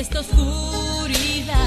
esta oscuridad.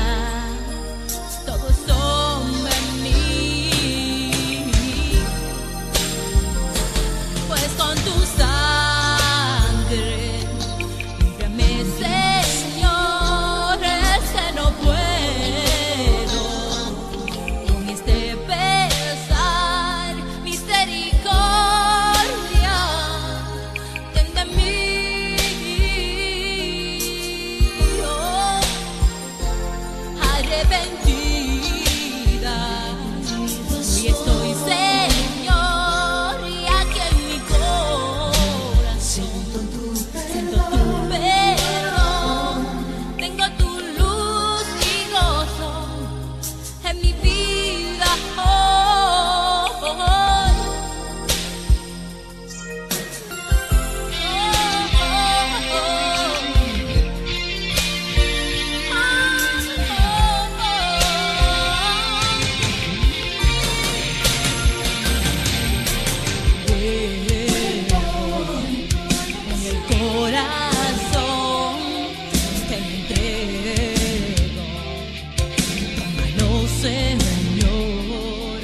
Señor,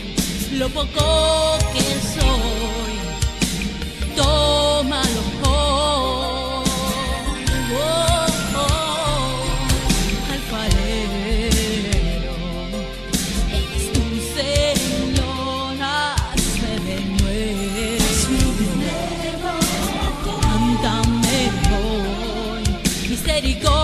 lo poco que soy, tómalo oh, oh, oh, alfarero, tu Señor, hazme de nuevo, cántame hoy, misericordia.